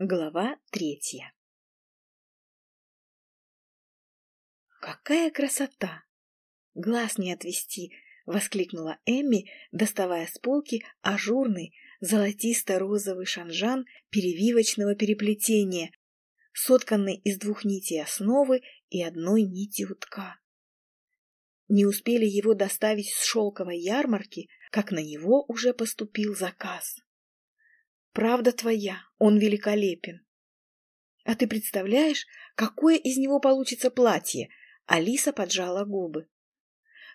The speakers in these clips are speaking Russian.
Глава третья «Какая красота! Глаз не отвести!» — воскликнула Эмми, доставая с полки ажурный золотисто-розовый шанжан перевивочного переплетения, сотканный из двух нитей основы и одной нити утка. Не успели его доставить с шелковой ярмарки, как на него уже поступил заказ. Правда твоя, он великолепен. А ты представляешь, какое из него получится платье? Алиса поджала губы.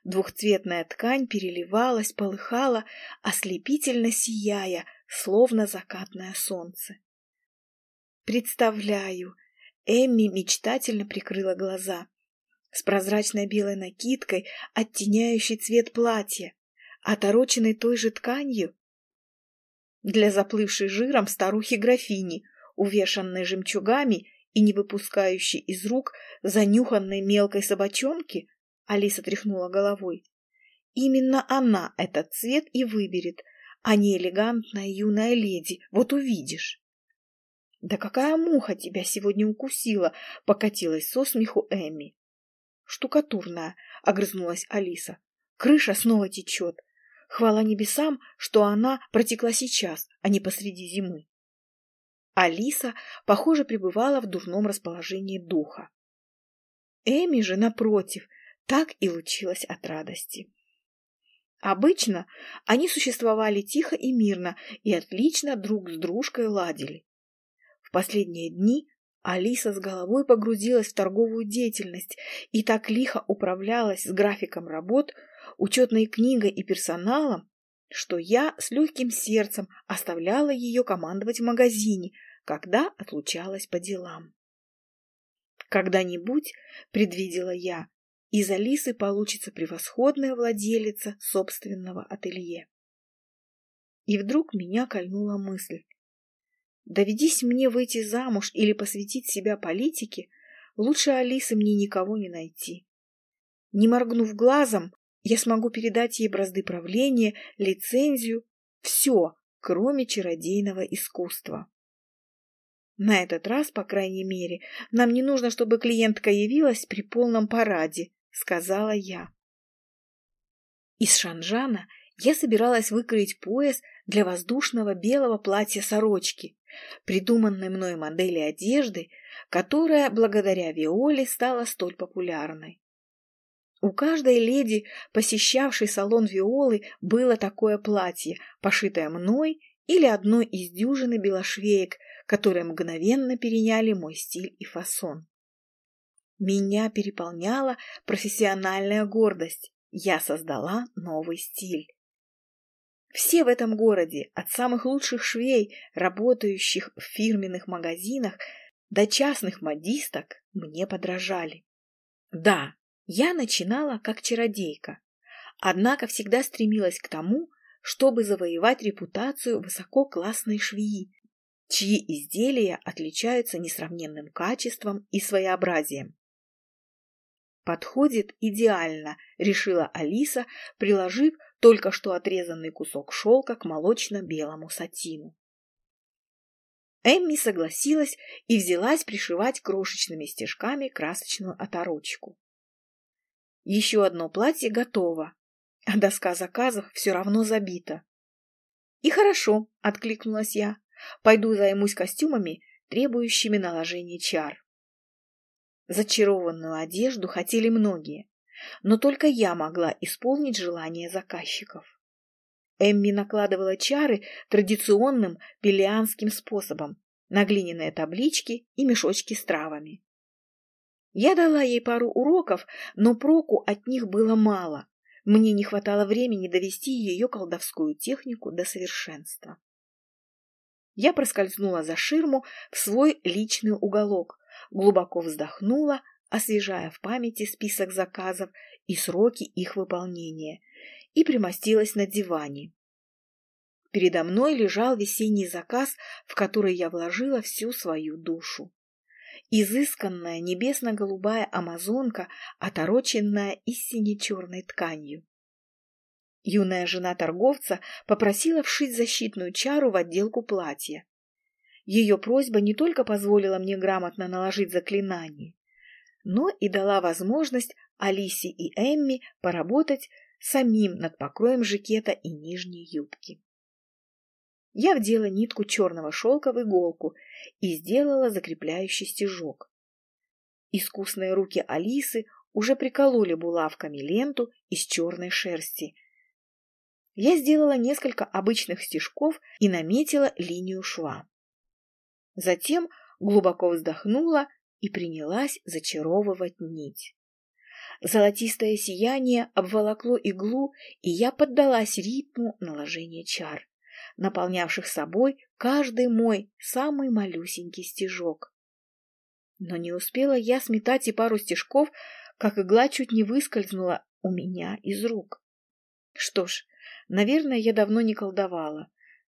Двухцветная ткань переливалась, полыхала, ослепительно сияя, словно закатное солнце. Представляю. Эмми мечтательно прикрыла глаза. С прозрачной белой накидкой, оттеняющей цвет платья, отороченной той же тканью. Для заплывшей жиром старухи-графини, увешанной жемчугами и не выпускающей из рук занюханной мелкой собачонки, Алиса тряхнула головой. Именно она этот цвет и выберет, а не элегантная юная леди, вот увидишь. «Да какая муха тебя сегодня укусила!» — покатилась со смеху Эмми. «Штукатурная!» — огрызнулась Алиса. «Крыша снова течет. Хвала небесам, что она протекла сейчас, а не посреди зимы». Алиса, похоже, пребывала в дурном расположении духа. Эми же, напротив, так и лучилась от радости. Обычно они существовали тихо и мирно и отлично друг с дружкой ладили. В последние дни Алиса с головой погрузилась в торговую деятельность и так лихо управлялась с графиком работ, учетной книгой и персоналом, что я с легким сердцем оставляла ее командовать в магазине, когда отлучалась по делам. Когда-нибудь, предвидела я, из Алисы получится превосходная владелица собственного ателье. И вдруг меня кольнула мысль. Доведись мне выйти замуж или посвятить себя политике, лучше Алисы мне никого не найти. Не моргнув глазом, я смогу передать ей бразды правления, лицензию, все, кроме чародейного искусства. На этот раз, по крайней мере, нам не нужно, чтобы клиентка явилась при полном параде, сказала я. Из шанжана я собиралась выкроить пояс для воздушного белого платья-сорочки, придуманной мной модели одежды, которая благодаря Виоле стала столь популярной. У каждой леди, посещавшей салон Виолы, было такое платье, пошитое мной или одной из дюжины белошвеек, которые мгновенно переняли мой стиль и фасон. Меня переполняла профессиональная гордость. Я создала новый стиль. Все в этом городе, от самых лучших швей, работающих в фирменных магазинах, до частных модисток, мне подражали. Да, я начинала как чародейка, однако всегда стремилась к тому, чтобы завоевать репутацию высококлассной швеи, чьи изделия отличаются несравненным качеством и своеобразием. Подходит идеально, решила Алиса, приложив только что отрезанный кусок шелка к молочно-белому сатину. Эмми согласилась и взялась пришивать крошечными стежками красочную оторочку. Еще одно платье готово, а доска заказов все равно забита. И хорошо, откликнулась я. Пойду займусь костюмами, требующими наложения чар. Зачарованную одежду хотели многие, но только я могла исполнить желание заказчиков. Эмми накладывала чары традиционным пелианским способом на глиняные таблички и мешочки с травами. Я дала ей пару уроков, но проку от них было мало. Мне не хватало времени довести ее колдовскую технику до совершенства. Я проскользнула за ширму в свой личный уголок, глубоко вздохнула, освежая в памяти список заказов и сроки их выполнения, и примостилась на диване. Передо мной лежал весенний заказ, в который я вложила всю свою душу. Изысканная небесно-голубая амазонка, отороченная из сине-черной тканью. Юная жена торговца попросила вшить защитную чару в отделку платья. ее просьба не только позволила мне грамотно наложить заклинание, но и дала возможность Алисе и Эмми поработать самим над покроем жакета и нижней юбки. Я вдела нитку черного шелка в иголку и сделала закрепляющий стежок. Искусные руки Алисы уже прикололи булавками ленту из черной шерсти. Я сделала несколько обычных стежков и наметила линию шва. Затем глубоко вздохнула и принялась зачаровывать нить. Золотистое сияние обволокло иглу, и я поддалась ритму наложения чар, наполнявших собой каждый мой самый малюсенький стежок. Но не успела я сметать и пару стежков, как игла чуть не выскользнула у меня из рук. Что ж, наверное, я давно не колдовала.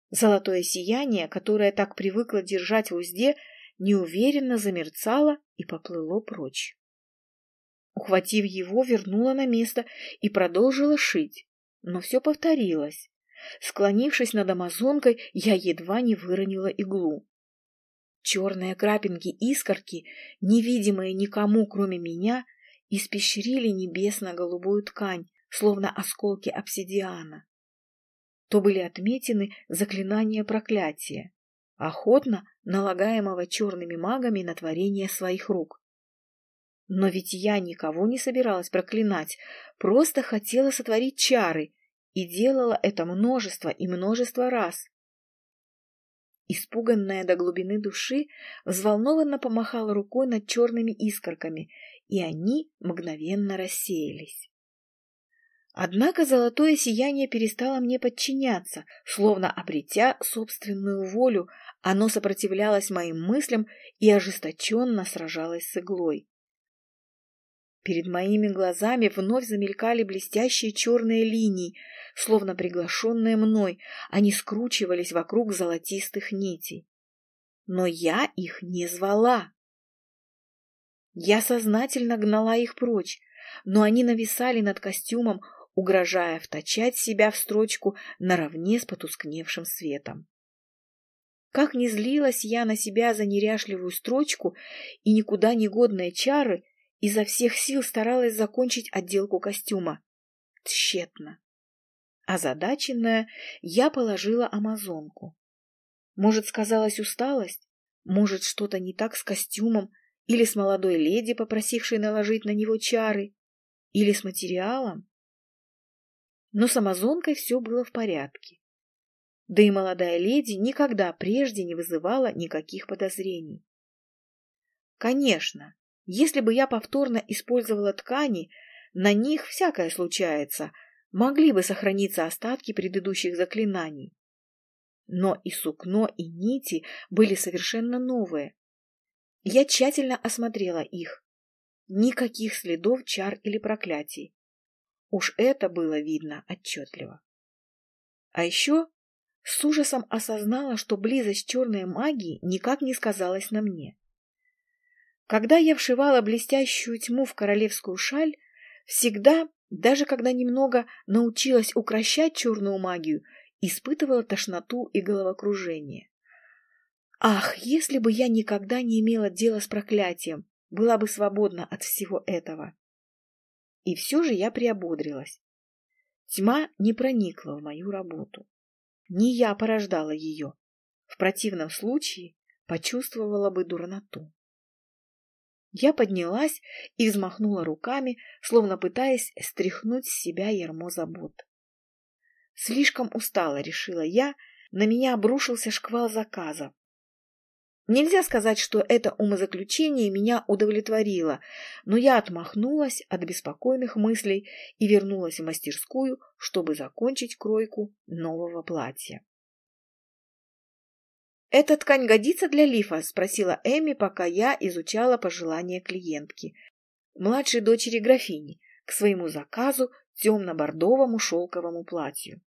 Золотое сияние, которое так привыкла держать в узде, неуверенно замерцало и поплыло прочь. Ухватив его, вернула на место и продолжила шить. Но все повторилось. Склонившись над амазонкой, я едва не выронила иглу. Черные крапинки-искорки, невидимые никому, кроме меня, испещрили небесно-голубую ткань, словно осколки обсидиана. То были отметины заклинания проклятия, охотно налагаемого черными магами на творение своих рук. Но ведь я никого не собиралась проклинать, просто хотела сотворить чары и делала это множество и множество раз. Испуганная до глубины души, взволнованно помахала рукой над черными искорками, и они мгновенно рассеялись. Однако золотое сияние перестало мне подчиняться, словно обретя собственную волю, оно сопротивлялось моим мыслям и ожесточенно сражалось с иглой. Перед моими глазами вновь замелькали блестящие черные линии, словно приглашенные мной, они скручивались вокруг золотистых нитей. Но я их не звала. Я сознательно гнала их прочь, но они нависали над костюмом, угрожая вточать себя в строчку наравне с потускневшим светом. Как не злилась я на себя за неряшливую строчку и никуда не годные чары, изо всех сил старалась закончить отделку костюма. Тщетно. Озадаченная, я положила амазонку. Может, сказалась усталость? Может, что-то не так с костюмом? Или с молодой леди, попросившей наложить на него чары? Или с материалом? Но с амазонкой все было в порядке. Да и молодая леди никогда прежде не вызывала никаких подозрений. Конечно, если бы я повторно использовала ткани, на них всякое случается, могли бы сохраниться остатки предыдущих заклинаний. Но и сукно, и нити были совершенно новые. Я тщательно осмотрела их. Никаких следов чар или проклятий. Уж это было видно отчетливо. А еще с ужасом осознала, что близость черной магии никак не сказалась на мне. Когда я вшивала блестящую тьму в королевскую шаль, всегда, даже когда немного научилась укращать черную магию, испытывала тошноту и головокружение. Ах, если бы я никогда не имела дела с проклятием, была бы свободна от всего этого. И все же я приободрилась. Тьма не проникла в мою работу. Не я порождала ее. В противном случае почувствовала бы дурноту. Я поднялась и взмахнула руками, словно пытаясь стряхнуть с себя ярмо забот. Слишком устала, решила я, на меня обрушился шквал заказов. Нельзя сказать, что это умозаключение меня удовлетворило, но я отмахнулась от беспокойных мыслей и вернулась в мастерскую, чтобы закончить кройку нового платья. «Эта ткань годится для лифа?» – спросила Эми, пока я изучала пожелания клиентки, младшей дочери графини, к своему заказу темно-бордовому шелковому платью.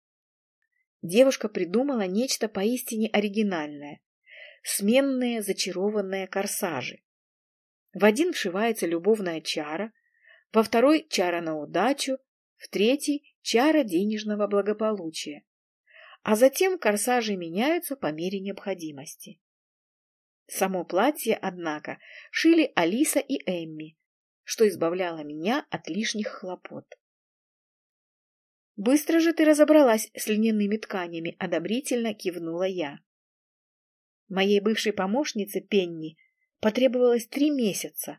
Девушка придумала нечто поистине оригинальное – сменные зачарованные корсажи. В один вшивается любовная чара, во второй – чара на удачу, в третий – чара денежного благополучия а затем корсажи меняются по мере необходимости. Само платье, однако, шили Алиса и Эмми, что избавляло меня от лишних хлопот. «Быстро же ты разобралась с льняными тканями», — одобрительно кивнула я. Моей бывшей помощнице Пенни потребовалось три месяца,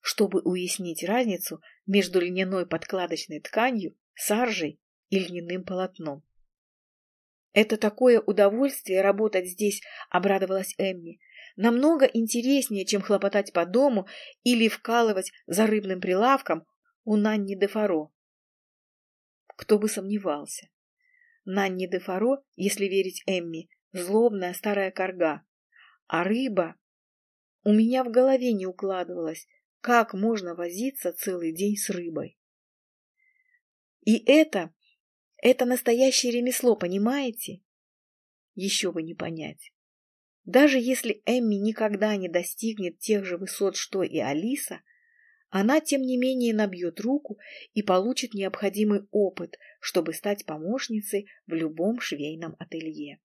чтобы уяснить разницу между льняной подкладочной тканью, саржей и льняным полотном. «Это такое удовольствие работать здесь», — обрадовалась Эмми. «Намного интереснее, чем хлопотать по дому или вкалывать за рыбным прилавком у Нанни де Фаро». Кто бы сомневался. Нанни де Фаро, если верить Эмми, злобная старая корга. А рыба... У меня в голове не укладывалось, как можно возиться целый день с рыбой. И это, это настоящее ремесло, понимаете? Еще бы не понять. Даже если Эмми никогда не достигнет тех же высот, что и Алиса, она, тем не менее, набьет руку и получит необходимый опыт, чтобы стать помощницей в любом швейном ателье.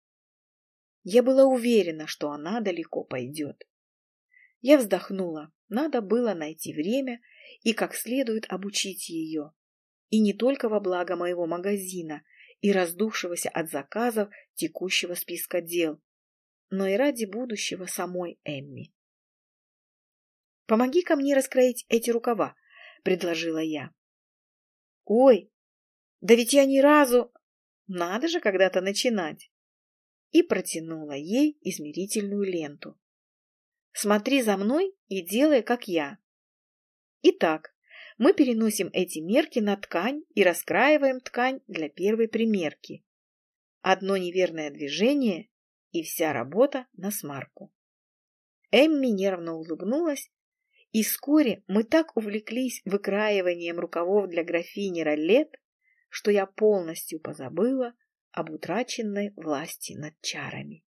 Я была уверена, что она далеко пойдет. Я вздохнула. Надо было найти время и как следует обучить ее. И не только во благо моего магазина и раздувшегося от заказов текущего списка дел, но и ради будущего самой Эмми. «Помоги-ка мне раскроить эти рукава», — предложила я. «Ой, да ведь я ни разу...» «Надо же когда-то начинать!» И протянула ей измерительную ленту. «Смотри за мной и делай, как я». Итак, мы переносим эти мерки на ткань и раскраиваем ткань для первой примерки. Одно неверное движение, и вся работа на смарку. Эмми нервно улыбнулась и вскоре мы так увлеклись выкраиванием рукавов для графини Ролет, что я полностью позабыла об утраченной власти над чарами.